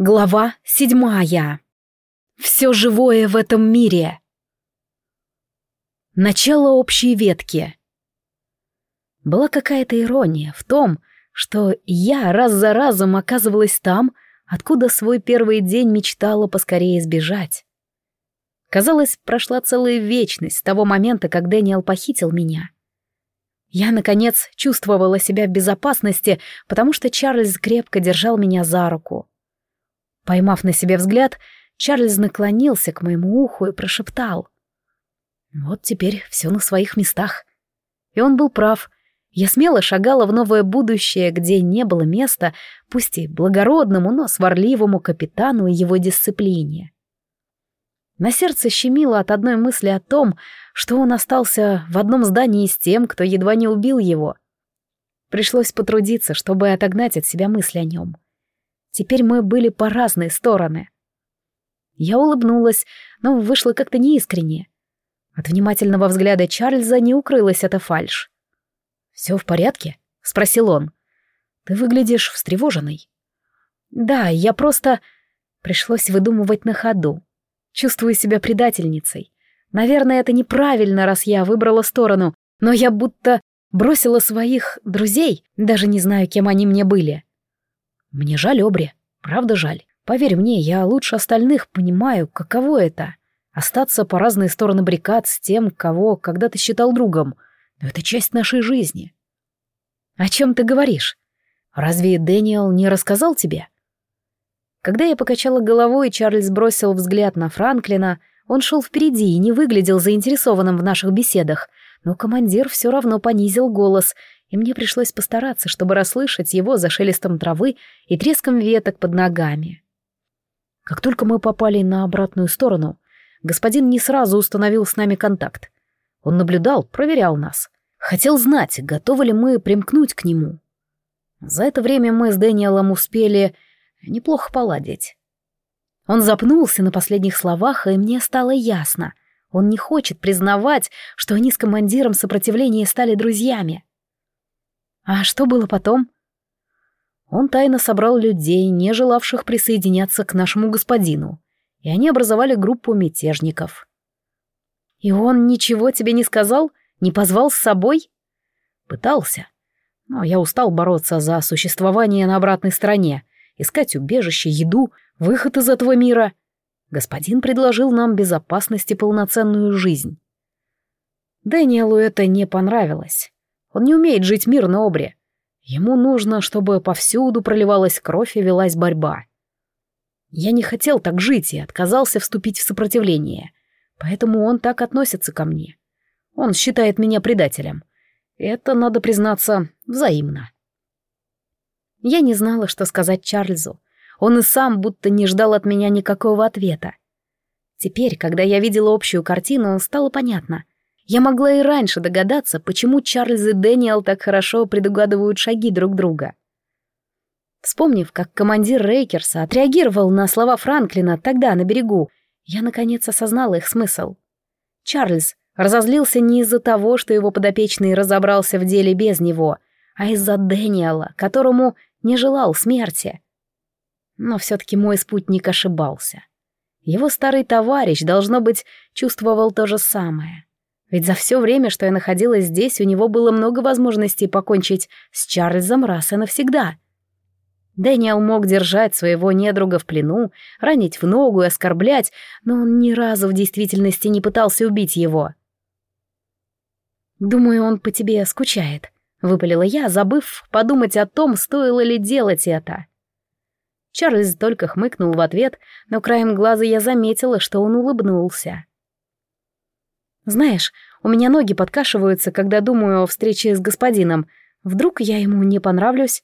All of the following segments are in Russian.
Глава седьмая. Все живое в этом мире. Начало общей ветки. Была какая-то ирония в том, что я раз за разом оказывалась там, откуда свой первый день мечтала поскорее сбежать. Казалось, прошла целая вечность с того момента, как Дэниел похитил меня. Я, наконец, чувствовала себя в безопасности, потому что Чарльз крепко держал меня за руку. Поймав на себе взгляд, Чарльз наклонился к моему уху и прошептал. Вот теперь все на своих местах. И он был прав. Я смело шагала в новое будущее, где не было места, пусть и благородному, но сварливому капитану и его дисциплине. На сердце щемило от одной мысли о том, что он остался в одном здании с тем, кто едва не убил его. Пришлось потрудиться, чтобы отогнать от себя мысли о нем. Теперь мы были по разные стороны. Я улыбнулась, но вышло как-то неискренне. От внимательного взгляда Чарльза не укрылась эта фальшь. «Все в порядке?» — спросил он. «Ты выглядишь встревоженной». «Да, я просто...» Пришлось выдумывать на ходу. Чувствую себя предательницей. Наверное, это неправильно, раз я выбрала сторону, но я будто бросила своих друзей, даже не знаю, кем они мне были. Мне жаль Обри, правда жаль. Поверь мне, я лучше остальных понимаю, каково это — остаться по разные стороны баррикад с тем, кого когда-то считал другом. Но это часть нашей жизни. О чем ты говоришь? Разве Дэниел не рассказал тебе? Когда я покачала головой, Чарльз бросил взгляд на Франклина. Он шел впереди и не выглядел заинтересованным в наших беседах, но командир все равно понизил голос — и мне пришлось постараться, чтобы расслышать его за шелестом травы и треском веток под ногами. Как только мы попали на обратную сторону, господин не сразу установил с нами контакт. Он наблюдал, проверял нас. Хотел знать, готовы ли мы примкнуть к нему. За это время мы с Дэниелом успели неплохо поладить. Он запнулся на последних словах, и мне стало ясно. Он не хочет признавать, что они с командиром сопротивления стали друзьями. А что было потом? Он тайно собрал людей, не желавших присоединяться к нашему господину, и они образовали группу мятежников. И он ничего тебе не сказал? Не позвал с собой? Пытался. Но я устал бороться за существование на обратной стороне, искать убежище, еду, выход из этого мира. Господин предложил нам безопасность и полноценную жизнь. Дэниелу это не понравилось. Он не умеет жить мирно, Обри. Ему нужно, чтобы повсюду проливалась кровь и велась борьба. Я не хотел так жить и отказался вступить в сопротивление. Поэтому он так относится ко мне. Он считает меня предателем. Это, надо признаться, взаимно. Я не знала, что сказать Чарльзу. Он и сам будто не ждал от меня никакого ответа. Теперь, когда я видела общую картину, стало понятно. Я могла и раньше догадаться, почему Чарльз и Дэниел так хорошо предугадывают шаги друг друга. Вспомнив, как командир Рейкерса отреагировал на слова Франклина тогда на берегу, я наконец осознала их смысл. Чарльз разозлился не из-за того, что его подопечный разобрался в деле без него, а из-за Дэниела, которому не желал смерти. Но все-таки мой спутник ошибался. Его старый товарищ, должно быть, чувствовал то же самое. Ведь за все время, что я находилась здесь, у него было много возможностей покончить с Чарльзом раз и навсегда. Дэниел мог держать своего недруга в плену, ранить в ногу и оскорблять, но он ни разу в действительности не пытался убить его. «Думаю, он по тебе скучает», — выпалила я, забыв подумать о том, стоило ли делать это. Чарльз только хмыкнул в ответ, но краем глаза я заметила, что он улыбнулся. Знаешь, у меня ноги подкашиваются, когда думаю о встрече с господином. Вдруг я ему не понравлюсь?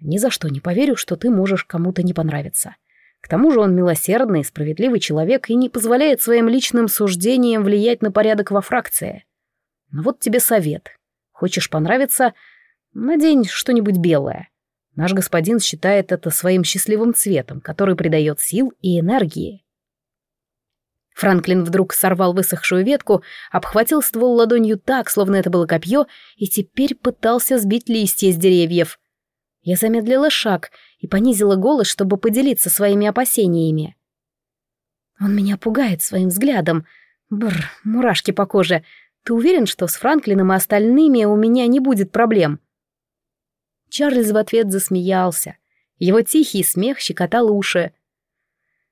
Ни за что не поверю, что ты можешь кому-то не понравиться. К тому же он милосердный, справедливый человек и не позволяет своим личным суждениям влиять на порядок во фракции. Но вот тебе совет. Хочешь понравиться — надень что-нибудь белое. Наш господин считает это своим счастливым цветом, который придает сил и энергии. Франклин вдруг сорвал высохшую ветку, обхватил ствол ладонью так, словно это было копье, и теперь пытался сбить листья с деревьев. Я замедлила шаг и понизила голос, чтобы поделиться своими опасениями. Он меня пугает своим взглядом. Бррр, мурашки по коже. Ты уверен, что с Франклином и остальными у меня не будет проблем?» Чарльз в ответ засмеялся. Его тихий смех щекотал уши.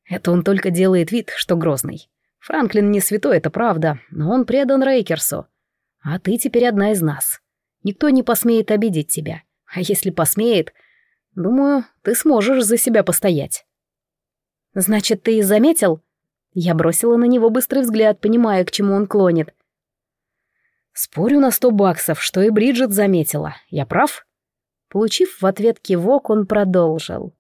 Это он только делает вид, что грозный. Франклин не святой, это правда, но он предан Рейкерсу. А ты теперь одна из нас. Никто не посмеет обидеть тебя. А если посмеет, думаю, ты сможешь за себя постоять. Значит, ты заметил? Я бросила на него быстрый взгляд, понимая, к чему он клонит. Спорю на сто баксов, что и Бриджит заметила. Я прав? Получив в ответ кивок, он продолжил.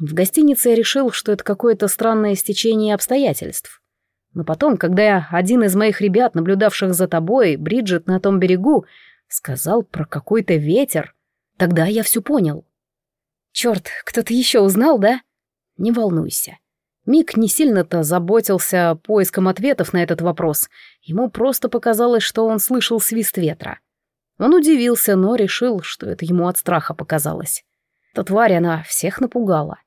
В гостинице я решил, что это какое-то странное стечение обстоятельств. Но потом, когда один из моих ребят, наблюдавших за тобой, Бриджит на том берегу, сказал про какой-то ветер, тогда я все понял. Черт, кто-то еще узнал, да? Не волнуйся. Мик не сильно-то заботился поиском ответов на этот вопрос. Ему просто показалось, что он слышал свист ветра. Он удивился, но решил, что это ему от страха показалось. Эта тварь, она всех напугала.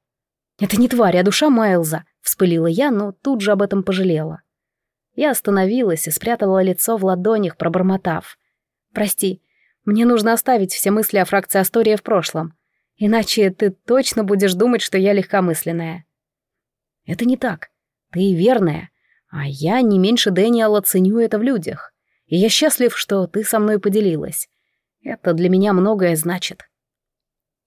«Это не тварь, а душа Майлза», — вспылила я, но тут же об этом пожалела. Я остановилась и спрятала лицо в ладонях, пробормотав. «Прости, мне нужно оставить все мысли о фракции Астория в прошлом, иначе ты точно будешь думать, что я легкомысленная». «Это не так. Ты верная, а я не меньше Дэниела ценю это в людях и я счастлив, что ты со мной поделилась. Это для меня многое значит».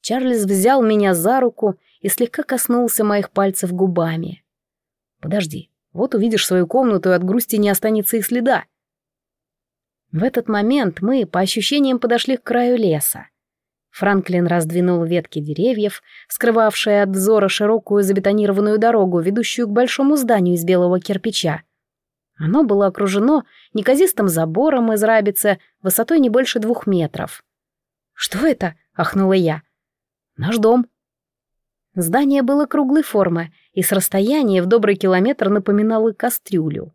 Чарльз взял меня за руку и слегка коснулся моих пальцев губами. «Подожди, вот увидишь свою комнату, и от грусти не останется и следа». В этот момент мы, по ощущениям, подошли к краю леса. Франклин раздвинул ветки деревьев, скрывавшие от взора широкую забетонированную дорогу, ведущую к большому зданию из белого кирпича. Оно было окружено неказистым забором из рабицы высотой не больше двух метров. «Что это?» — ахнула я. «Наш дом». Здание было круглой формы и с расстояния в добрый километр напоминало кастрюлю.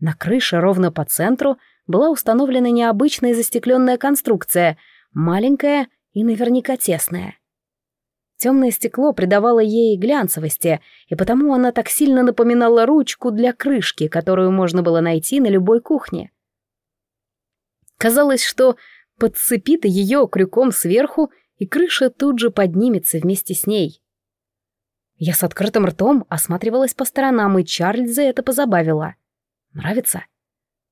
На крыше ровно по центру была установлена необычная застекленная конструкция, маленькая и наверняка тесная. Темное стекло придавало ей глянцевости, и потому она так сильно напоминала ручку для крышки, которую можно было найти на любой кухне. Казалось, что подцепит ее крюком сверху, и крыша тут же поднимется вместе с ней. Я с открытым ртом осматривалась по сторонам, и Чарльза это позабавило. «Нравится?»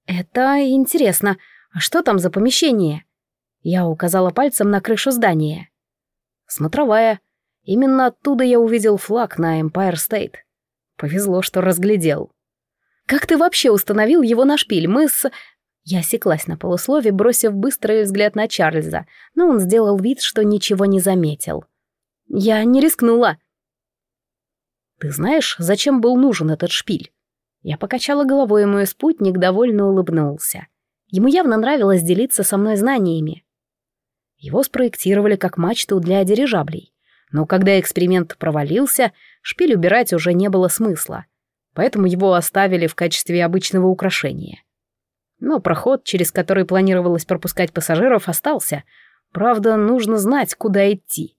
«Это интересно. А что там за помещение?» Я указала пальцем на крышу здания. «Смотровая», Именно оттуда я увидел флаг на Empire State. Повезло, что разглядел. «Как ты вообще установил его на шпиль? Мы с...» Я осеклась на полуслове, бросив быстрый взгляд на Чарльза, но он сделал вид, что ничего не заметил. «Я не рискнула». «Ты знаешь, зачем был нужен этот шпиль?» Я покачала головой, и мой спутник довольно улыбнулся. Ему явно нравилось делиться со мной знаниями. Его спроектировали как мачту для дирижаблей. Но когда эксперимент провалился, шпиль убирать уже не было смысла, поэтому его оставили в качестве обычного украшения. Но проход, через который планировалось пропускать пассажиров, остался. Правда, нужно знать, куда идти.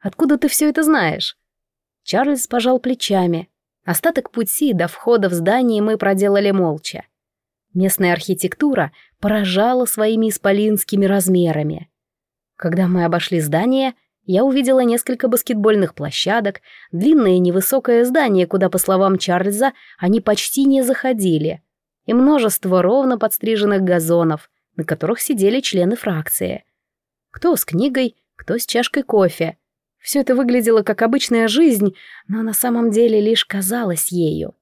«Откуда ты все это знаешь?» Чарльз пожал плечами. Остаток пути до входа в здание мы проделали молча. Местная архитектура поражала своими исполинскими размерами. Когда мы обошли здание, я увидела несколько баскетбольных площадок, длинное невысокое здание, куда, по словам Чарльза, они почти не заходили, и множество ровно подстриженных газонов, на которых сидели члены фракции. Кто с книгой, кто с чашкой кофе. Все это выглядело как обычная жизнь, но на самом деле лишь казалось ею.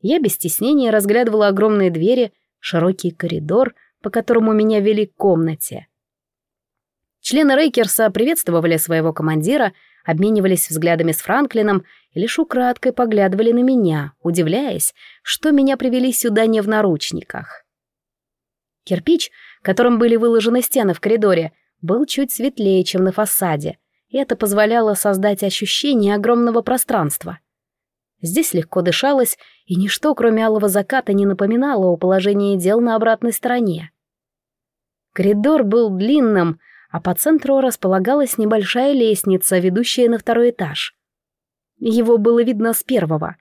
Я без стеснения разглядывала огромные двери, широкий коридор, по которому меня вели к комнате. Члены Рейкерса приветствовали своего командира, обменивались взглядами с Франклином и лишь украдкой поглядывали на меня, удивляясь, что меня привели сюда не в наручниках. Кирпич, которым были выложены стены в коридоре, был чуть светлее, чем на фасаде, это позволяло создать ощущение огромного пространства. Здесь легко дышалось, и ничто, кроме алого заката, не напоминало о положении дел на обратной стороне. Коридор был длинным, а по центру располагалась небольшая лестница, ведущая на второй этаж. Его было видно с первого.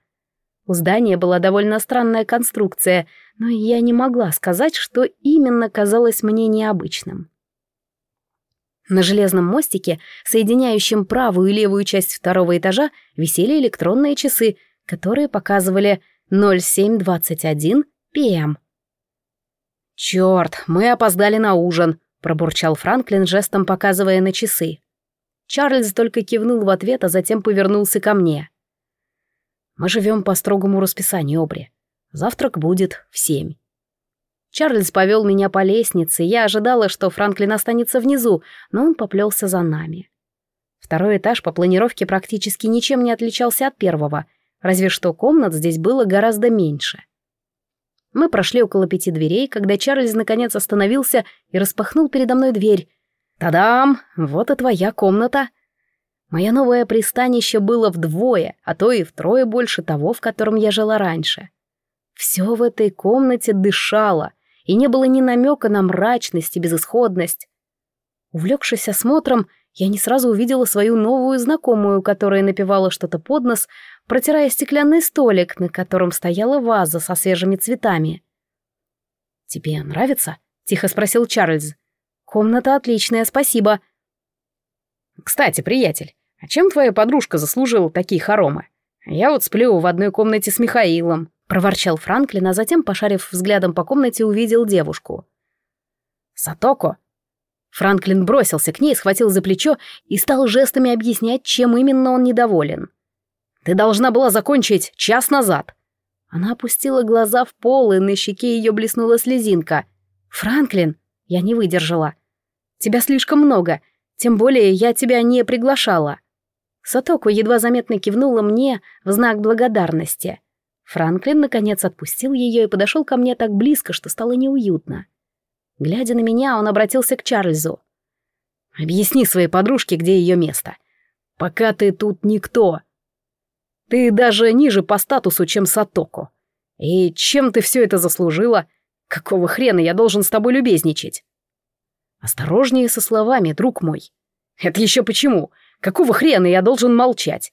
У здания была довольно странная конструкция, но я не могла сказать, что именно казалось мне необычным. На железном мостике, соединяющем правую и левую часть второго этажа, висели электронные часы, которые показывали 0721 ПМ. «Черт, мы опоздали на ужин», — пробурчал Франклин, жестом показывая на часы. Чарльз только кивнул в ответ, а затем повернулся ко мне. «Мы живем по строгому расписанию, Обри. Завтрак будет в семь». Чарльз повел меня по лестнице, я ожидала, что Франклин останется внизу, но он поплелся за нами. Второй этаж по планировке практически ничем не отличался от первого, разве что комнат здесь было гораздо меньше. Мы прошли около пяти дверей, когда Чарльз наконец остановился и распахнул передо мной дверь. «Та-дам! Вот и твоя комната!» Мое новое пристанище было вдвое, а то и втрое больше того, в котором я жила раньше. Все в этой комнате дышало, и не было ни намека на мрачность и безысходность. Увлекшись осмотром, я не сразу увидела свою новую знакомую, которая напевала что-то под нос, протирая стеклянный столик, на котором стояла ваза со свежими цветами. «Тебе нравится?» — тихо спросил Чарльз. «Комната отличная, спасибо». «Кстати, приятель, а чем твоя подружка заслужила такие хоромы? Я вот сплю в одной комнате с Михаилом», — проворчал Франклин, а затем, пошарив взглядом по комнате, увидел девушку. «Сатоко?» Франклин бросился к ней, схватил за плечо и стал жестами объяснять, чем именно он недоволен. Ты должна была закончить час назад». Она опустила глаза в пол, и на щеке ее блеснула слезинка. «Франклин!» Я не выдержала. «Тебя слишком много, тем более я тебя не приглашала». Сатоку едва заметно кивнула мне в знак благодарности. Франклин, наконец, отпустил ее и подошел ко мне так близко, что стало неуютно. Глядя на меня, он обратился к Чарльзу. «Объясни своей подружке, где ее место. Пока ты тут никто, ты даже ниже по статусу, чем Сатоко. И чем ты все это заслужила? Какого хрена я должен с тобой любезничать? Осторожнее со словами, друг мой. Это еще почему? Какого хрена я должен молчать?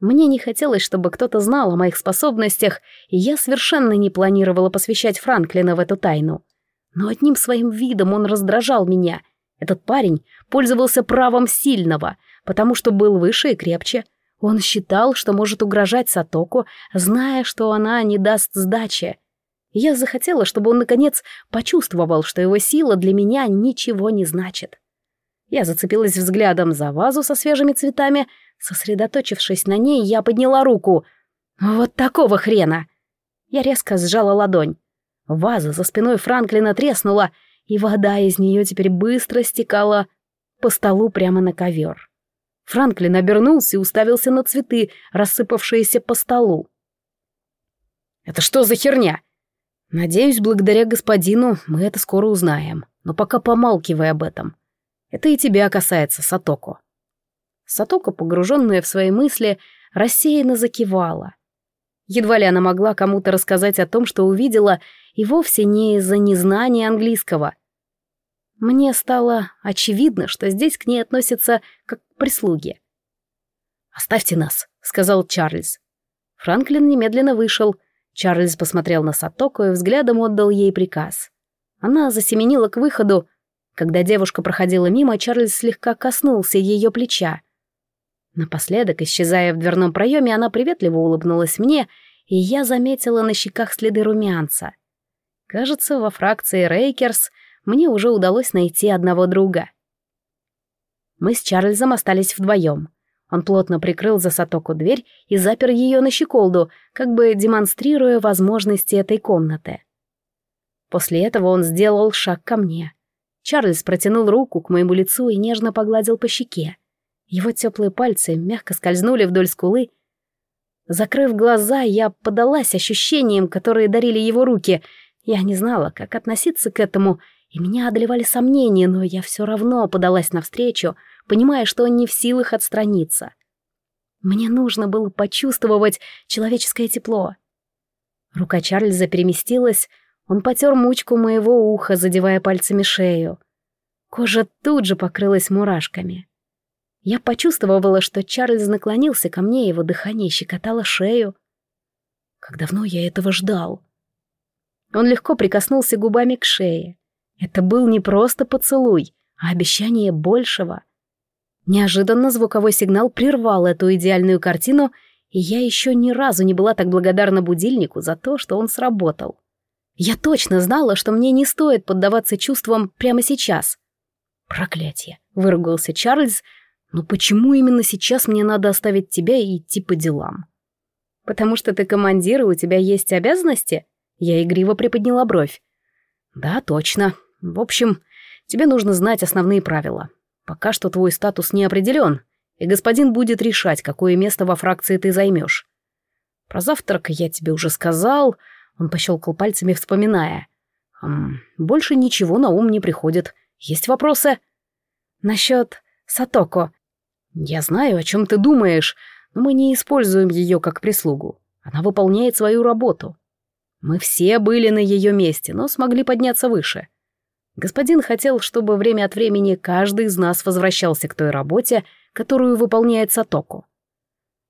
Мне не хотелось, чтобы кто-то знал о моих способностях, и я совершенно не планировала посвящать Франклина в эту тайну. Но одним своим видом он раздражал меня. Этот парень пользовался правом сильного, потому что был выше и крепче, он считал, что может угрожать Сатоку, зная, что она не даст сдачи. Я захотела, чтобы он, наконец, почувствовал, что его сила для меня ничего не значит. Я зацепилась взглядом за вазу со свежими цветами. Сосредоточившись на ней, я подняла руку. «Вот такого хрена!» Я резко сжала ладонь. Ваза за спиной Франклина треснула, и вода из нее теперь быстро стекала по столу прямо на ковер. Франклин обернулся и уставился на цветы, рассыпавшиеся по столу. «Это что за херня?» «Надеюсь, благодаря господину мы это скоро узнаем, но пока помалкивай об этом. Это и тебя касается, Сатоко». Сатоко, погруженная в свои мысли, рассеянно закивала. Едва ли она могла кому-то рассказать о том, что увидела, и вовсе не из-за незнания английского. Мне стало очевидно, что здесь к ней относятся как к прислуге. «Оставьте нас», — сказал Чарльз. Франклин немедленно вышел. Чарльз посмотрел на Сатоку и взглядом отдал ей приказ. Она засеменила к выходу. Когда девушка проходила мимо, Чарльз слегка коснулся ее плеча. Напоследок, исчезая в дверном проеме, она приветливо улыбнулась мне, и я заметила на щеках следы румянца. Кажется, во фракции Рейкерс мне уже удалось найти одного друга. Мы с Чарльзом остались вдвоем. Он плотно прикрыл за Сатоку дверь и запер ее на щеколду, как бы демонстрируя возможности этой комнаты. После этого он сделал шаг ко мне. Чарльз протянул руку к моему лицу и нежно погладил по щеке. Его теплые пальцы мягко скользнули вдоль скулы. Закрыв глаза, я подалась ощущениям, которые дарили его руки. Я не знала, как относиться к этому и меня одолевали сомнения, но я все равно подалась навстречу, понимая, что он не в силах отстраниться. Мне нужно было почувствовать человеческое тепло. Рука Чарльза переместилась, он потер мучку моего уха, задевая пальцами шею. Кожа тут же покрылась мурашками. Я почувствовала, что Чарльз наклонился ко мне, его дыхание щекотало шею. Как давно я этого ждал. Он легко прикоснулся губами к шее. Это был не просто поцелуй, а обещание большего. Неожиданно звуковой сигнал прервал эту идеальную картину, и я еще ни разу не была так благодарна будильнику за то, что он сработал. Я точно знала, что мне не стоит поддаваться чувствам прямо сейчас. «Проклятие!» — выругался Чарльз — но почему именно сейчас мне надо оставить тебя и идти по делам? Потому что ты командир, и у тебя есть обязанности? Я игриво приподняла бровь. Да, точно. В общем, тебе нужно знать основные правила. Пока что твой статус не определен, и господин будет решать, какое место во фракции ты займешь. Про завтрак я тебе уже сказал, он пощелкал пальцами, вспоминая. Хм, больше ничего на ум не приходит. Есть вопросы? Насчет Сатоко. «Я знаю, о чем ты думаешь, но мы не используем ее как прислугу. Она выполняет свою работу. Мы все были на ее месте, но смогли подняться выше. Господин хотел, чтобы время от времени каждый из нас возвращался к той работе, которую выполняет Сатоку.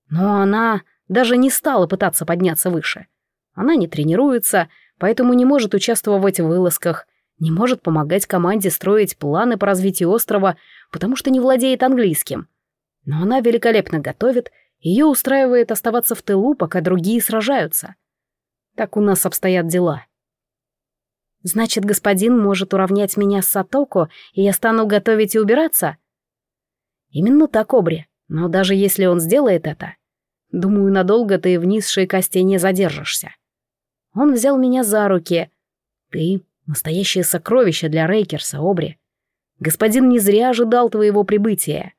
Но она даже не стала пытаться подняться выше. Она не тренируется, поэтому не может участвовать в вылазках, не может помогать команде строить планы по развитию острова, потому что не владеет английским — но она великолепно готовит, ее устраивает оставаться в тылу, пока другие сражаются. Так у нас обстоят дела. Значит, господин может уравнять меня с Сатоко, и я стану готовить и убираться? Именно так, Обри. Но даже если он сделает это, думаю, надолго ты в низшей косте не задержишься. Он взял меня за руки. Ты — настоящее сокровище для Рейкерса, Обри. Господин не зря ожидал твоего прибытия.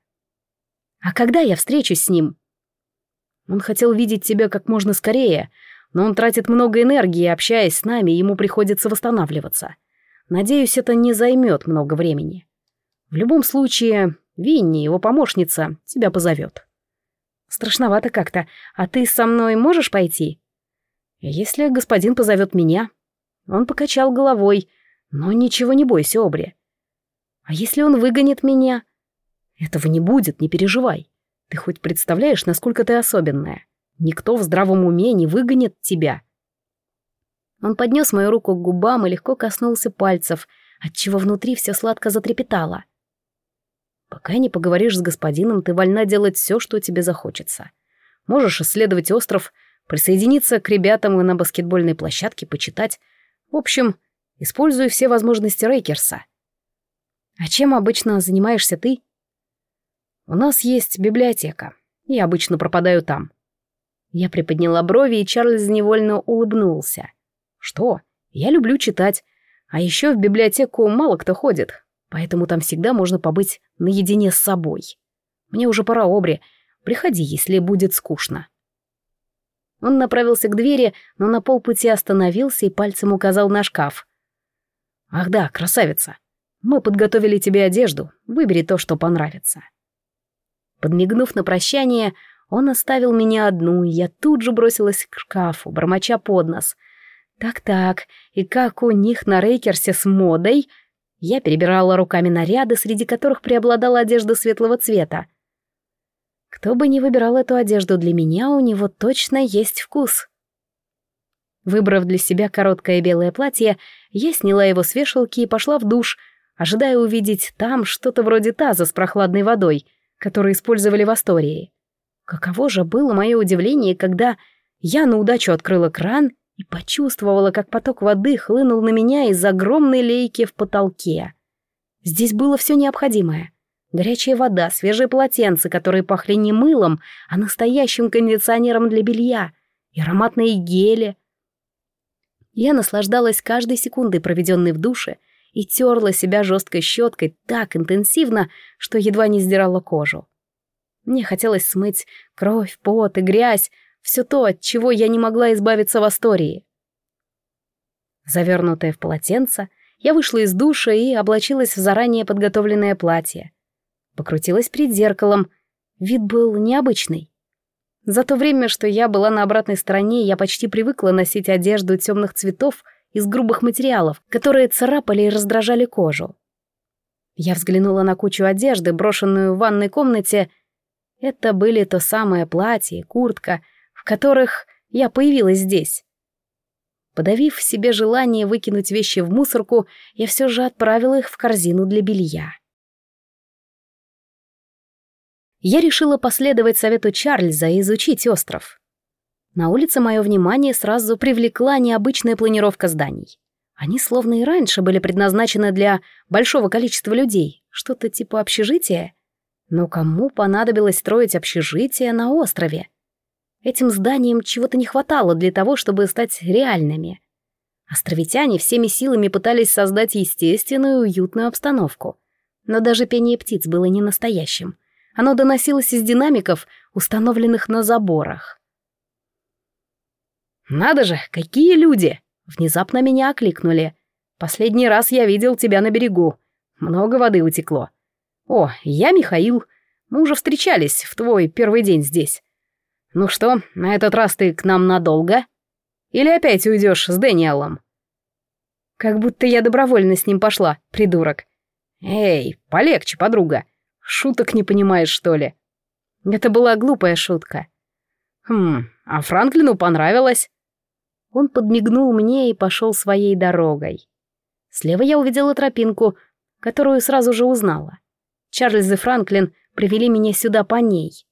А когда я встречусь с ним? Он хотел видеть тебя как можно скорее, но он тратит много энергии, общаясь с нами, ему приходится восстанавливаться. Надеюсь, это не займет много времени. В любом случае, Винни, его помощница, тебя позовет. Страшновато как-то. А ты со мной можешь пойти? Если господин позовет меня. Он покачал головой. Но ничего не бойся, Обри. А если он выгонит меня? Этого не будет, не переживай. Ты хоть представляешь, насколько ты особенная? Никто в здравом уме не выгонит тебя. Он поднес мою руку к губам и легко коснулся пальцев, отчего внутри все сладко затрепетало. Пока не поговоришь с господином, ты вольна делать все, что тебе захочется. Можешь исследовать остров, присоединиться к ребятам и на баскетбольной площадке почитать. В общем, используй все возможности Рейкерса. А чем обычно занимаешься ты? У нас есть библиотека. Я обычно пропадаю там. Я приподняла брови, и Чарльз невольно улыбнулся. Что? Я люблю читать. А еще в библиотеку мало кто ходит, поэтому там всегда можно побыть наедине с собой. Мне уже пора, Обри. Приходи, если будет скучно. Он направился к двери, но на полпути остановился и пальцем указал на шкаф. «Ах да, красавица. Мы подготовили тебе одежду. Выбери то, что понравится». Подмигнув на прощание, он оставил меня одну, и я тут же бросилась к шкафу, бормоча под нос. Так-так, и как у них на рейкерсе с модой? Я перебирала руками наряды, среди которых преобладала одежда светлого цвета. Кто бы ни выбирал эту одежду для меня, у него точно есть вкус. Выбрав для себя короткое белое платье, я сняла его с вешалки и пошла в душ, ожидая увидеть там что-то вроде таза с прохладной водой — которые использовали в Астории. Каково же было мое удивление, когда я на удачу открыла кран и почувствовала, как поток воды хлынул на меня из огромной лейки в потолке. Здесь было все необходимое. Горячая вода, свежие полотенца, которые пахли не мылом, а настоящим кондиционером для белья, и ароматные гели. Я наслаждалась каждой секундой, проведенной в душе, и терла себя жесткой щеткой так интенсивно, что едва не сдирала кожу. Мне хотелось смыть кровь, пот и грязь, все то, от чего я не могла избавиться в Астории. Завернутая в полотенце, я вышла из душа и облачилась в заранее подготовленное платье. Покрутилась перед зеркалом. Вид был необычный. За то время, что я была на обратной стороне, я почти привыкла носить одежду темных цветов из грубых материалов, которые царапали и раздражали кожу. Я взглянула на кучу одежды, брошенную в ванной комнате. Это были то самое платье и куртка, в которых я появилась здесь. Подавив в себе желание выкинуть вещи в мусорку, я все же отправила их в корзину для белья. Я решила последовать совету Чарльза и изучить остров. На улице мое внимание сразу привлекла необычная планировка зданий. Они словно и раньше были предназначены для большого количества людей, что-то типа общежития. Но кому понадобилось строить общежитие на острове? Этим зданиям чего-то не хватало для того, чтобы стать реальными. Островитяне всеми силами пытались создать естественную уютную обстановку. Но даже пение птиц было не настоящим. Оно доносилось из динамиков, установленных на заборах. «Надо же, какие люди!» Внезапно меня окликнули. «Последний раз я видел тебя на берегу. Много воды утекло. О, я Михаил. Мы уже встречались в твой первый день здесь. «Ну что, на этот раз ты к нам надолго? Или опять уйдешь с Дэниелом?» «Как будто я добровольно с ним пошла, придурок». «Эй, полегче, подруга. Шуток не понимаешь, что ли?» Это была глупая шутка. «Хм, а Франклину понравилось?» Он подмигнул мне и пошел своей дорогой. Слева я увидела тропинку, которую сразу же узнала. Чарльз и Франклин привели меня сюда по ней.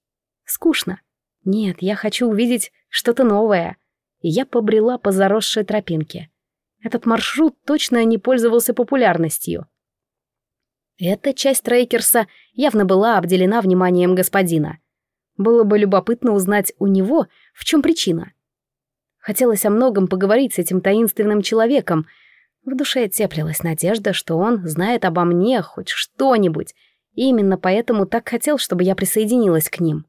Скучно. Нет, я хочу увидеть что-то новое. И я побрела по заросшей тропинке. Этот маршрут точно не пользовался популярностью. Эта часть Рейкерса явно была обделена вниманием господина. Было бы любопытно узнать у него, в чем причина. Хотелось о многом поговорить с этим таинственным человеком. В душе теплилась надежда, что он знает обо мне хоть что-нибудь, и именно поэтому так хотел, чтобы я присоединилась к ним.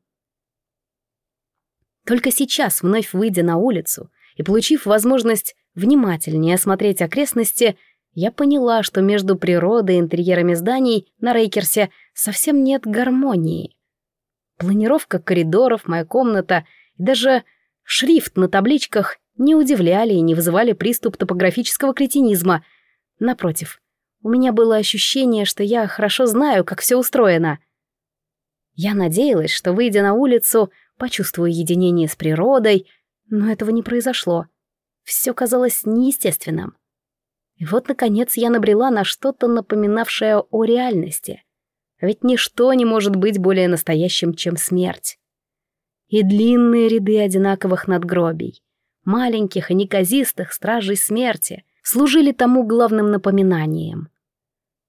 Только сейчас, вновь выйдя на улицу и получив возможность внимательнее осмотреть окрестности, я поняла, что между природой и интерьерами зданий на Рейкерсе совсем нет гармонии. Планировка коридоров, моя комната и даже шрифт на табличках не удивляли и не вызывали приступ топографического кретинизма. Напротив, у меня было ощущение, что я хорошо знаю, как все устроено. Я надеялась, что, выйдя на улицу, почувствую единение с природой, но этого не произошло. Все казалось неестественным. И вот, наконец, я набрела на что-то напоминавшее о реальности. Ведь ничто не может быть более настоящим, чем смерть. И длинные ряды одинаковых надгробий, маленьких и неказистых стражей смерти, служили тому главным напоминанием.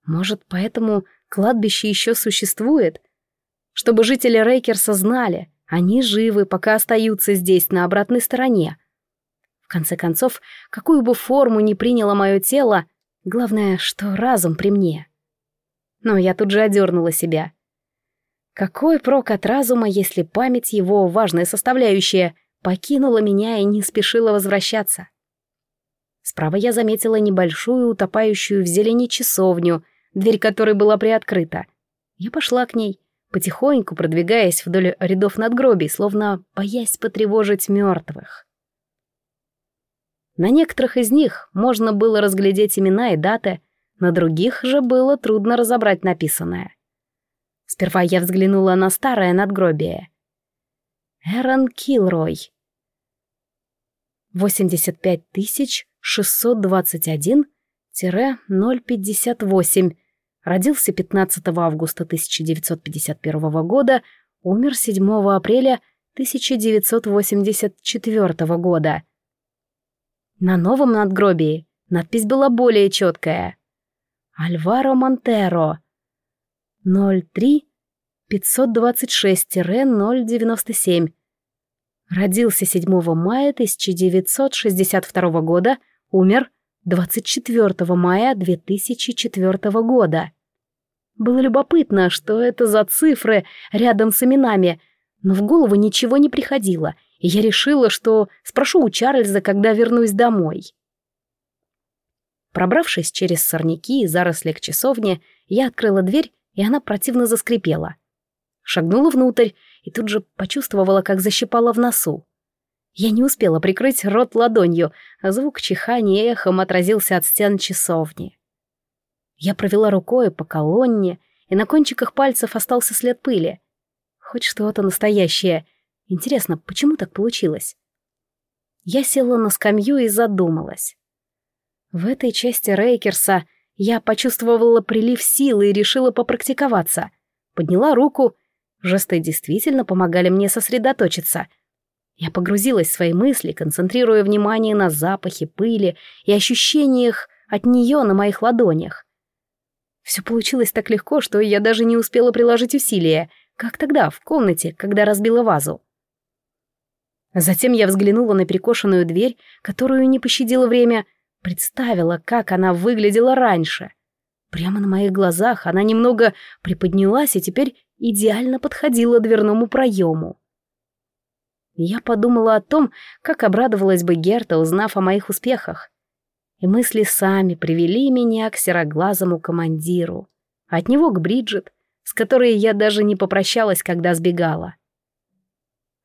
Может, поэтому кладбище еще существует? Чтобы жители Рейкерса знали, они живы, пока остаются здесь, на обратной стороне. В конце концов, какую бы форму ни приняло мое тело, главное, что разум при мне. Но я тут же одернула себя. Какой прок от разума, если память его, важная составляющая, покинула меня и не спешила возвращаться? Справа я заметила небольшую, утопающую в зелени часовню, дверь которой была приоткрыта. Я пошла к ней, потихоньку продвигаясь вдоль рядов надгробий, словно боясь потревожить мертвых. На некоторых из них можно было разглядеть имена и даты, на других же было трудно разобрать написанное. Сперва я взглянула на старое надгробие. Эрон Килрой. 85 621-058 Родился 15 августа 1951 года, умер 7 апреля 1984 года. На новом надгробии надпись была более четкая. Альваро Монтеро. 03 526-097. Родился 7 мая 1962 года, умер 24 мая 2004 года. Было любопытно, что это за цифры рядом с именами, но в голову ничего не приходило, и я решила, что спрошу у Чарльза, когда вернусь домой. Пробравшись через сорняки и заросли к часовне, я открыла дверь, и она противно заскрипела. Шагнула внутрь и тут же почувствовала, как защипала в носу. Я не успела прикрыть рот ладонью, а звук чихания эхом отразился от стен часовни. Я провела рукой по колонне, и на кончиках пальцев остался след пыли. Хоть что-то настоящее. Интересно, почему так получилось? Я села на скамью и задумалась. В этой части Рейкерса я почувствовала прилив силы и решила попрактиковаться. Подняла руку. Жесты действительно помогали мне сосредоточиться. Я погрузилась в свои мысли, концентрируя внимание на запахе, пыли и ощущениях от нее на моих ладонях. Все получилось так легко, что я даже не успела приложить усилия, как тогда, в комнате, когда разбила вазу. Затем я взглянула на перекошенную дверь, которую не пощадило время, представила, как она выглядела раньше. Прямо на моих глазах она немного приподнялась и теперь идеально подходила дверному проему. Я подумала о том, как обрадовалась бы Герта, узнав о моих успехах и мысли сами привели меня к сероглазому командиру. От него к Бриджит, с которой я даже не попрощалась, когда сбегала.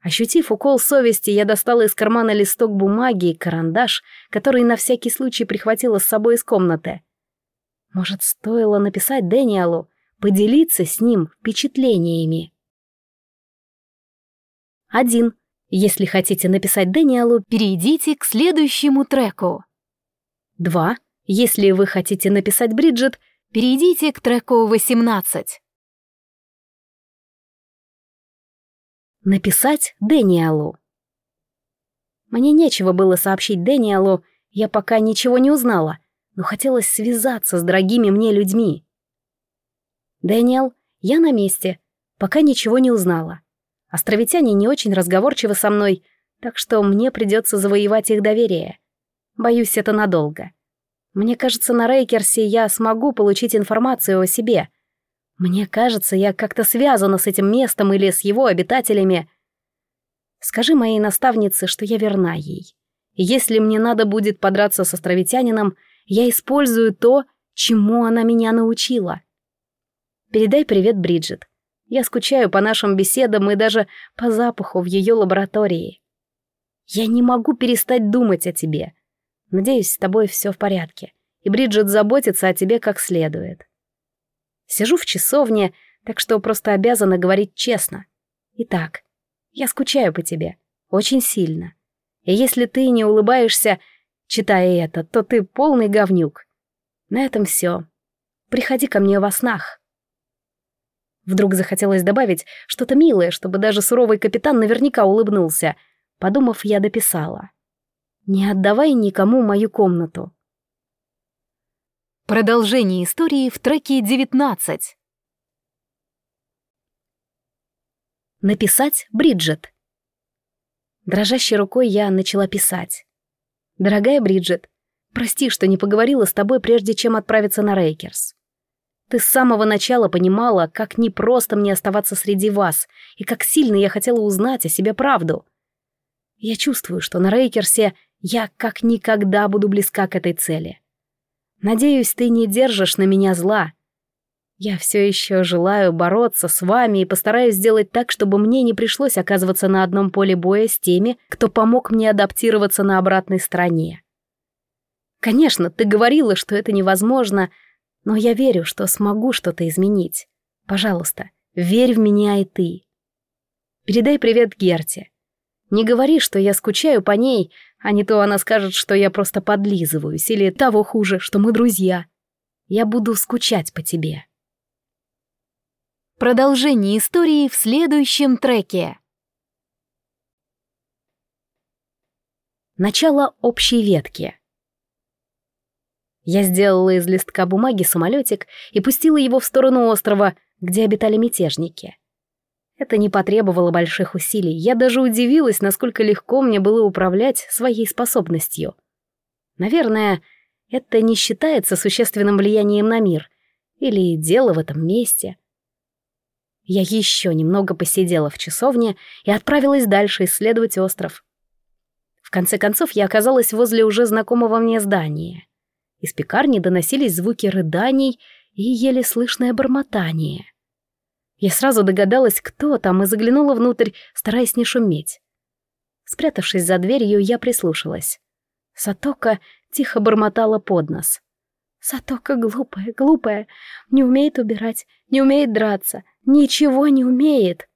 Ощутив укол совести, я достала из кармана листок бумаги и карандаш, который на всякий случай прихватила с собой из комнаты. Может, стоило написать Дэниелу, поделиться с ним впечатлениями. Один. Если хотите написать Дэниелу, перейдите к следующему треку. 2. Если вы хотите написать Бриджит, перейдите к треку 18. Написать Дэниелу. Мне нечего было сообщить Дэниелу, я пока ничего не узнала, но хотелось связаться с дорогими мне людьми. Дэниел, я на месте, пока ничего не узнала. Островитяне не очень разговорчивы со мной, так что мне придется завоевать их доверие. Боюсь, это надолго. Мне кажется, на Рейкерсе я смогу получить информацию о себе. Мне кажется, я как-то связана с этим местом или с его обитателями. Скажи моей наставнице, что я верна ей. Если мне надо будет подраться с островитянином, я использую то, чему она меня научила. Передай привет Бриджит. Я скучаю по нашим беседам и даже по запаху в ее лаборатории. Я не могу перестать думать о тебе. Надеюсь, с тобой все в порядке, и Бриджит заботится о тебе как следует. Сижу в часовне, так что просто обязана говорить честно. Итак, я скучаю по тебе, очень сильно. И если ты не улыбаешься, читая это, то ты полный говнюк. На этом все. Приходи ко мне во снах. Вдруг захотелось добавить что-то милое, чтобы даже суровый капитан наверняка улыбнулся. Подумав, я дописала. Не отдавай никому мою комнату. Продолжение истории в треке 19. Написать Бриджит. Дрожащей рукой я начала писать. «Дорогая Бриджит, прости, что не поговорила с тобой, прежде чем отправиться на Рейкерс. Ты с самого начала понимала, как непросто мне оставаться среди вас, и как сильно я хотела узнать о себе правду. Я чувствую, что на Рейкерсе я как никогда буду близка к этой цели. Надеюсь, ты не держишь на меня зла. Я все еще желаю бороться с вами и постараюсь сделать так, чтобы мне не пришлось оказываться на одном поле боя с теми, кто помог мне адаптироваться на обратной стороне. Конечно, ты говорила, что это невозможно, но я верю, что смогу что-то изменить. Пожалуйста, верь в меня и ты. Передай привет Герте. Не говори, что я скучаю по ней, а не то она скажет, что я просто подлизываюсь, или того хуже, что мы друзья. Я буду скучать по тебе. Продолжение истории в следующем треке. Начало общей ветки. Я сделала из листка бумаги самолетик и пустила его в сторону острова, где обитали мятежники. Это не потребовало больших усилий. Я даже удивилась, насколько легко мне было управлять своей способностью. Наверное, это не считается существенным влиянием на мир. Или дело в этом месте. Я еще немного посидела в часовне и отправилась дальше исследовать остров. В конце концов, я оказалась возле уже знакомого мне здания. Из пекарни доносились звуки рыданий и еле слышное бормотание — я сразу догадалась, кто там, и заглянула внутрь, стараясь не шуметь. Спрятавшись за дверью, я прислушалась. Сатока тихо бормотала под нос. Сатока глупая, глупая, не умеет убирать, не умеет драться, ничего не умеет.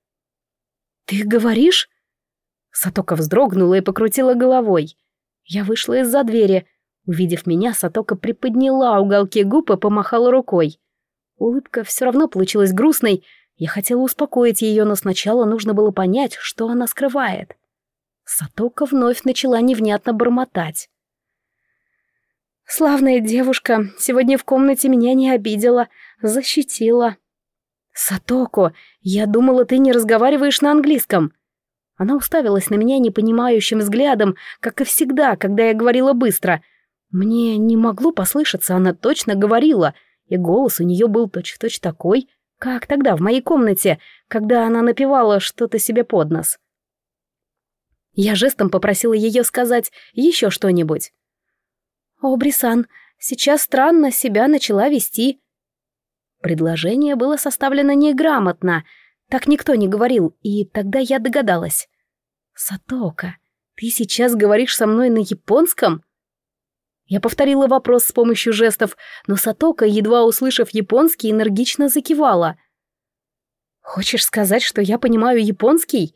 Ты говоришь? Сатока вздрогнула и покрутила головой. Я вышла из-за двери. Увидев меня, Сатока приподняла уголки губ и помахала рукой. Улыбка все равно получилась грустной. Я хотела успокоить ее, но сначала нужно было понять, что она скрывает. Сатока вновь начала невнятно бормотать. «Славная девушка, сегодня в комнате меня не обидела, защитила». «Сатоко, я думала, ты не разговариваешь на английском». Она уставилась на меня непонимающим взглядом, как и всегда, когда я говорила быстро. Мне не могло послышаться, она точно говорила, и голос у нее был точь-в-точь -точь такой, как тогда в моей комнате, когда она напевала что-то себе под нос. Я жестом попросила ее сказать еще что-нибудь. «О, Брисан, сейчас странно себя начала вести», Предложение было составлено неграмотно, так никто не говорил, и тогда я догадалась. «Сатока, ты сейчас говоришь со мной на японском?» Я повторила вопрос с помощью жестов, но Сатока, едва услышав японский, энергично закивала. «Хочешь сказать, что я понимаю японский?»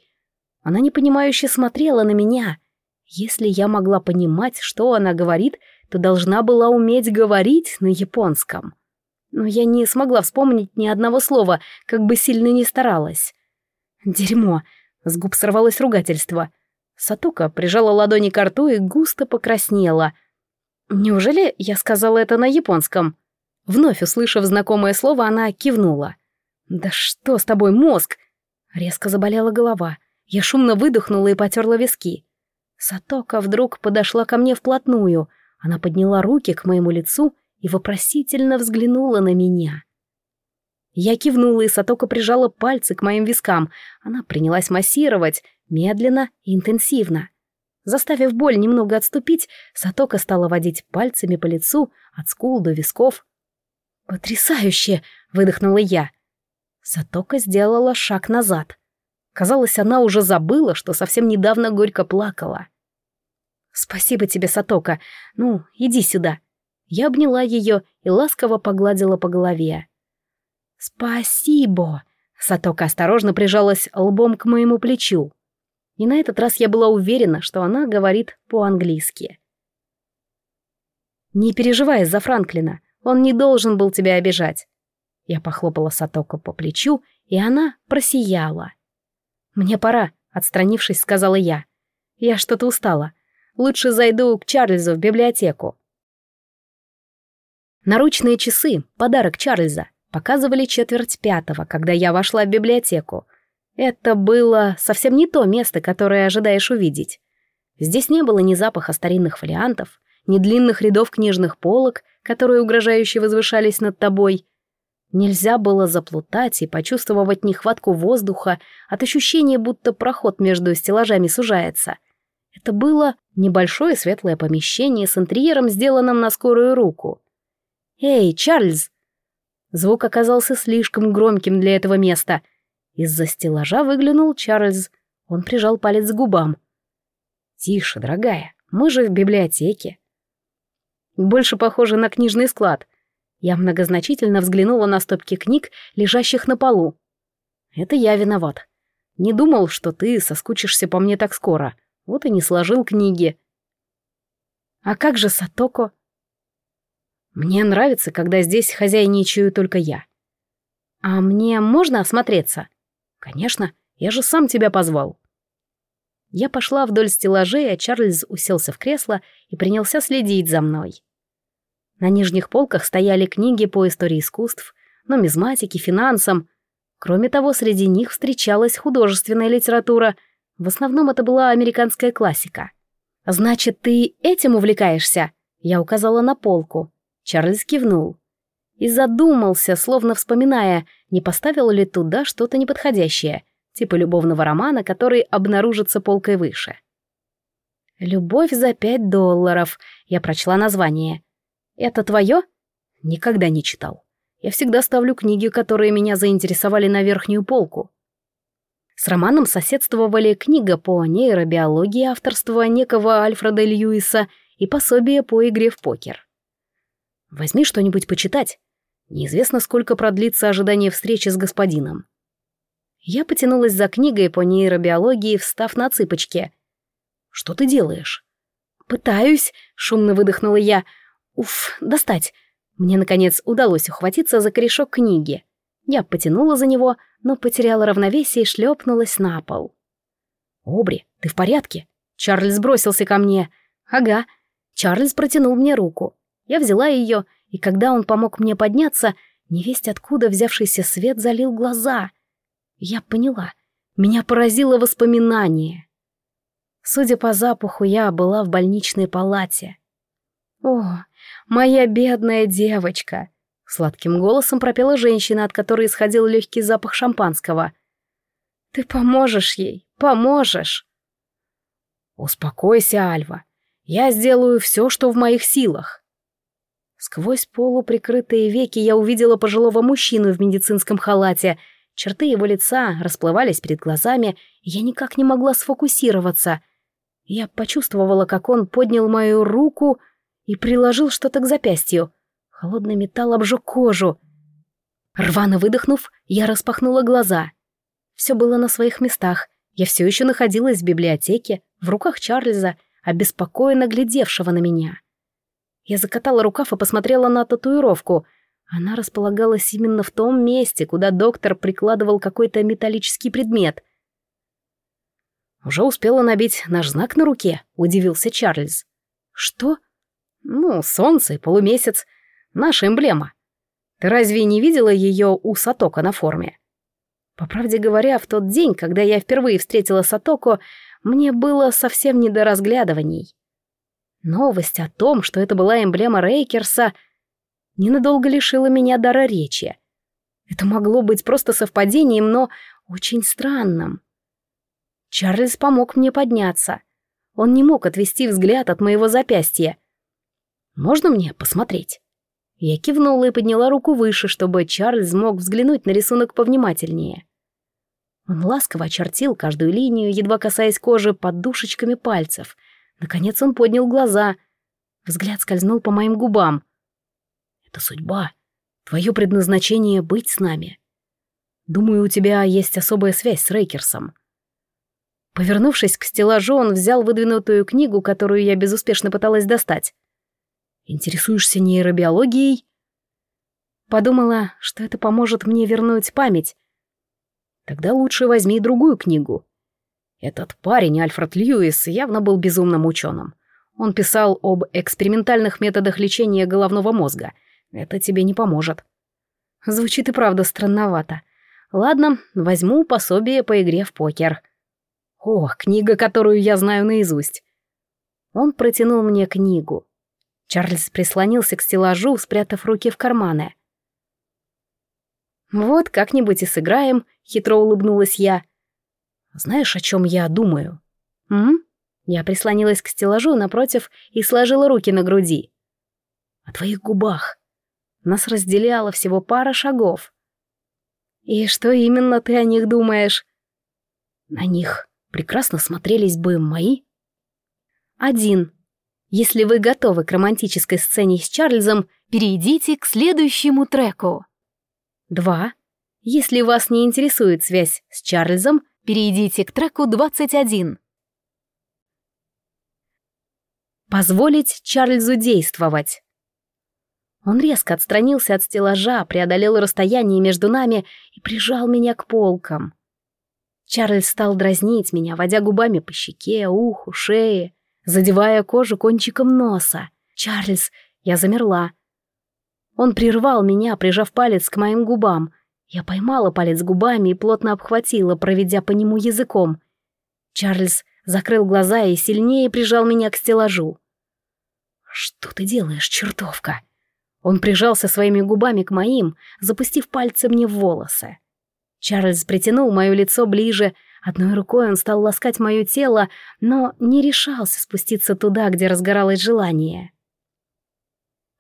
Она непонимающе смотрела на меня. Если я могла понимать, что она говорит, то должна была уметь говорить на японском но я не смогла вспомнить ни одного слова, как бы сильно ни старалась. Дерьмо. С губ сорвалось ругательство. Сатока прижала ладони к рту и густо покраснела. Неужели я сказала это на японском? Вновь услышав знакомое слово, она кивнула. «Да что с тобой, мозг?» Резко заболела голова. Я шумно выдохнула и потерла виски. Сатока вдруг подошла ко мне вплотную. Она подняла руки к моему лицу и вопросительно взглянула на меня. Я кивнула, и Сатока прижала пальцы к моим вискам. Она принялась массировать, медленно и интенсивно. Заставив боль немного отступить, Сатока стала водить пальцами по лицу от скул до висков. «Потрясающе!» — выдохнула я. Сатока сделала шаг назад. Казалось, она уже забыла, что совсем недавно горько плакала. «Спасибо тебе, Сатока. Ну, иди сюда. Я обняла ее и ласково погладила по голове. «Спасибо!» Сатока осторожно прижалась лбом к моему плечу. И на этот раз я была уверена, что она говорит по-английски. «Не переживай за Франклина, он не должен был тебя обижать». Я похлопала Сатоко по плечу, и она просияла. «Мне пора», — отстранившись, сказала я. «Я что-то устала. Лучше зайду к Чарльзу в библиотеку». Наручные часы, подарок Чарльза, показывали четверть пятого, когда я вошла в библиотеку. Это было совсем не то место, которое ожидаешь увидеть. Здесь не было ни запаха старинных фолиантов, ни длинных рядов книжных полок, которые угрожающе возвышались над тобой. Нельзя было заплутать и почувствовать нехватку воздуха от ощущения, будто проход между стеллажами сужается. Это было небольшое светлое помещение с интерьером, сделанным на скорую руку. «Эй, Чарльз!» Звук оказался слишком громким для этого места. Из-за стеллажа выглянул Чарльз. Он прижал палец к губам. «Тише, дорогая, мы же в библиотеке». Больше похоже на книжный склад. Я многозначительно взглянула на стопки книг, лежащих на полу. «Это я виноват. Не думал, что ты соскучишься по мне так скоро. Вот и не сложил книги». «А как же Сатоко?» Мне нравится, когда здесь хозяйничаю только я. А мне можно осмотреться? Конечно, я же сам тебя позвал. Я пошла вдоль стеллажей, а Чарльз уселся в кресло и принялся следить за мной. На нижних полках стояли книги по истории искусств, нумизматике, финансам. Кроме того, среди них встречалась художественная литература. В основном это была американская классика. «Значит, ты этим увлекаешься?» Я указала на полку. Чарльз кивнул. И задумался, словно вспоминая, не поставил ли туда что-то неподходящее, типа любовного романа, который обнаружится полкой выше. «Любовь за пять долларов», — я прочла название. «Это твое?» Никогда не читал. Я всегда ставлю книги, которые меня заинтересовали на верхнюю полку. С романом соседствовали книга по нейробиологии авторства некого Альфреда Льюиса и пособие по игре в покер. Возьми что-нибудь почитать. Неизвестно, сколько продлится ожидание встречи с господином. Я потянулась за книгой по нейробиологии, встав на цыпочки. «Что ты делаешь?» «Пытаюсь», — шумно выдохнула я. «Уф, достать». Мне, наконец, удалось ухватиться за корешок книги. Я потянула за него, но потеряла равновесие и шлепнулась на пол. «Обри, ты в порядке?» Чарльз бросился ко мне. «Ага». Чарльз протянул мне руку. Я взяла ее, и когда он помог мне подняться, невесть откуда взявшийся свет залил глаза. Я поняла. Меня поразило воспоминание. Судя по запаху, я была в больничной палате. «О, моя бедная девочка!» — сладким голосом пропела женщина, от которой исходил легкий запах шампанского. «Ты поможешь ей, поможешь!» «Успокойся, Альва. Я сделаю все, что в моих силах». Сквозь полуприкрытые веки я увидела пожилого мужчину в медицинском халате. Черты его лица расплывались перед глазами, и я никак не могла сфокусироваться. Я почувствовала, как он поднял мою руку и приложил что-то к запястью. Холодный металл обжег кожу. Рвано выдохнув, я распахнула глаза. Все было на своих местах. Я все еще находилась в библиотеке, в руках Чарльза, обеспокоенно глядевшего на меня. Я закатала рукав и посмотрела на татуировку. Она располагалась именно в том месте, куда доктор прикладывал какой-то металлический предмет. «Уже успела набить наш знак на руке», — удивился Чарльз. «Что?» «Ну, солнце полумесяц. Наша эмблема. Ты разве не видела ее у Сатока на форме?» По правде говоря, в тот день, когда я впервые встретила Сатоко, мне было совсем не до разглядываний. Новость о том, что это была эмблема Рейкерса, ненадолго лишила меня дара речи. Это могло быть просто совпадением, но очень странным. Чарльз помог мне подняться. Он не мог отвести взгляд от моего запястья. «Можно мне посмотреть?» Я кивнула и подняла руку выше, чтобы Чарльз мог взглянуть на рисунок повнимательнее. Он ласково очертил каждую линию, едва касаясь кожи подушечками пальцев, Наконец он поднял глаза. Взгляд скользнул по моим губам. «Это судьба. Твое предназначение — быть с нами. Думаю, у тебя есть особая связь с Рейкерсом». Повернувшись к стеллажу, он взял выдвинутую книгу, которую я безуспешно пыталась достать. «Интересуешься нейробиологией?» Подумала, что это поможет мне вернуть память. Тогда лучше возьми другую книгу. Этот парень, Альфред Льюис, явно был безумным ученым. Он писал об экспериментальных методах лечения головного мозга. Это тебе не поможет. Звучит и правда странновато. Ладно, возьму пособие по игре в покер. О, книга, которую я знаю наизусть. Он протянул мне книгу. Чарльз прислонился к стеллажу, спрятав руки в карманы. «Вот как-нибудь и сыграем», — хитро улыбнулась я. Знаешь, о чем я думаю? М? Я прислонилась к стеллажу напротив и сложила руки на груди. О твоих губах. Нас разделяло всего пара шагов. И что именно ты о них думаешь? На них прекрасно смотрелись бы мои. Один. Если вы готовы к романтической сцене с Чарльзом, перейдите к следующему треку. Два. Если вас не интересует связь с Чарльзом, Перейдите к треку 21. Позволить Чарльзу действовать. Он резко отстранился от стеллажа, преодолел расстояние между нами и прижал меня к полкам. Чарльз стал дразнить меня, водя губами по щеке, уху, шее, задевая кожу кончиком носа. «Чарльз!» Я замерла. Он прервал меня, прижав палец к моим губам — я поймала палец губами и плотно обхватила, проведя по нему языком. Чарльз закрыл глаза и сильнее прижал меня к стеллажу. «Что ты делаешь, чертовка?» Он прижался своими губами к моим, запустив пальцы мне в волосы. Чарльз притянул мое лицо ближе, одной рукой он стал ласкать мое тело, но не решался спуститься туда, где разгоралось желание.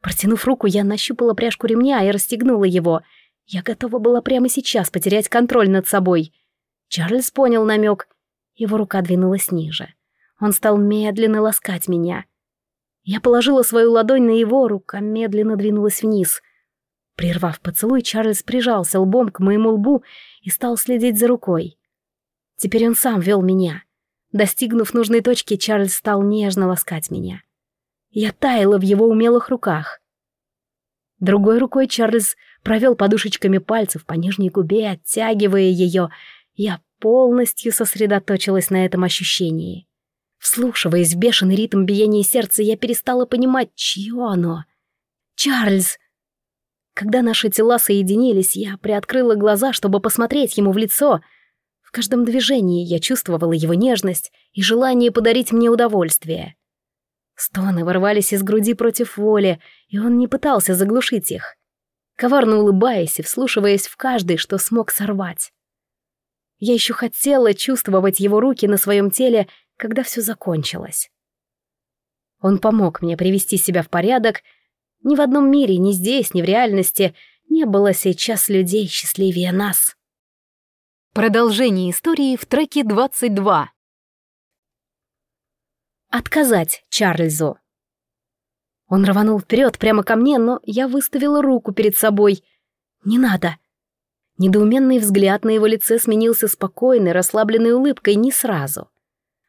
Протянув руку, я нащупала пряжку ремня и расстегнула его — я готова была прямо сейчас потерять контроль над собой. Чарльз понял намек. Его рука двинулась ниже. Он стал медленно ласкать меня. Я положила свою ладонь на его, рука медленно двинулась вниз. Прервав поцелуй, Чарльз прижался лбом к моему лбу и стал следить за рукой. Теперь он сам вел меня. Достигнув нужной точки, Чарльз стал нежно ласкать меня. Я таяла в его умелых руках. Другой рукой Чарльз провел подушечками пальцев по нижней губе, оттягивая ее. Я полностью сосредоточилась на этом ощущении. Вслушиваясь в бешеный ритм биения сердца, я перестала понимать, чье оно. «Чарльз!» Когда наши тела соединились, я приоткрыла глаза, чтобы посмотреть ему в лицо. В каждом движении я чувствовала его нежность и желание подарить мне удовольствие. Стоны ворвались из груди против воли, и он не пытался заглушить их. Коварно улыбаясь и вслушиваясь в каждый, что смог сорвать. Я еще хотела чувствовать его руки на своем теле когда все закончилось. Он помог мне привести себя в порядок. Ни в одном мире, ни здесь, ни в реальности не было сейчас людей счастливее нас. Продолжение истории в треке 22. Отказать Чарльзу. Он рванул вперед прямо ко мне, но я выставила руку перед собой. «Не надо!» Недоуменный взгляд на его лице сменился спокойной, расслабленной улыбкой не сразу.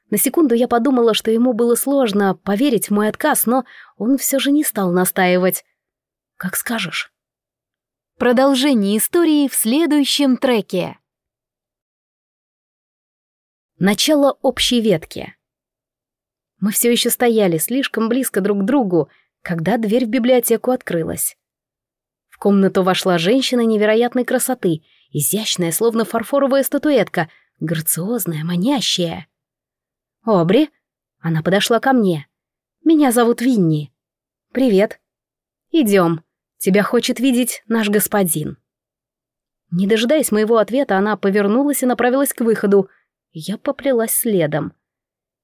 На секунду я подумала, что ему было сложно поверить в мой отказ, но он все же не стал настаивать. «Как скажешь». Продолжение истории в следующем треке. Начало общей ветки. Мы все еще стояли слишком близко друг к другу, когда дверь в библиотеку открылась. В комнату вошла женщина невероятной красоты, изящная, словно фарфоровая статуэтка, грациозная, манящая. «Обри?» Она подошла ко мне. «Меня зовут Винни». «Привет». «Идем. Тебя хочет видеть наш господин». Не дожидаясь моего ответа, она повернулась и направилась к выходу. Я поплелась следом.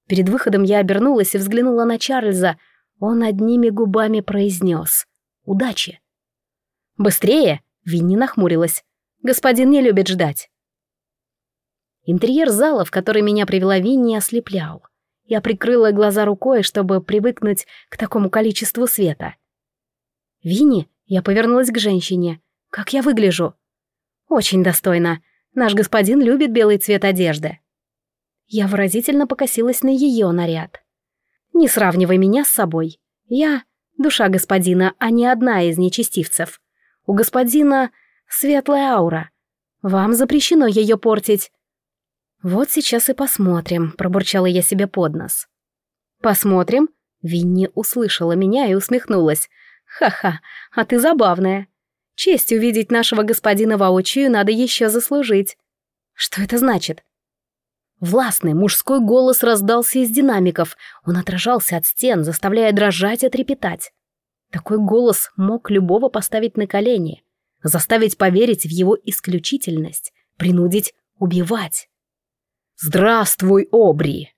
Перед выходом я обернулась и взглянула на Чарльза. Он одними губами произнес «Удачи». «Быстрее!» — Винни нахмурилась. «Господин не любит ждать». Интерьер зала, в который меня привела Винни, ослеплял. Я прикрыла глаза рукой, чтобы привыкнуть к такому количеству света. «Винни?» — я повернулась к женщине. «Как я выгляжу?» «Очень достойно. Наш господин любит белый цвет одежды». Я выразительно покосилась на ее наряд. «Не сравнивай меня с собой. Я — душа господина, а не одна из нечестивцев. У господина светлая аура. Вам запрещено ее портить. «Вот сейчас и посмотрим», — пробурчала я себе под нос. «Посмотрим?» — Винни услышала меня и усмехнулась. «Ха-ха, а ты забавная. Честь увидеть нашего господина воочию надо еще заслужить». «Что это значит?» Властный мужской голос раздался из динамиков. Он отражался от стен, заставляя дрожать и трепетать. Такой голос мог любого поставить на колени, заставить поверить в его исключительность, принудить убивать. «Здравствуй, Обри!»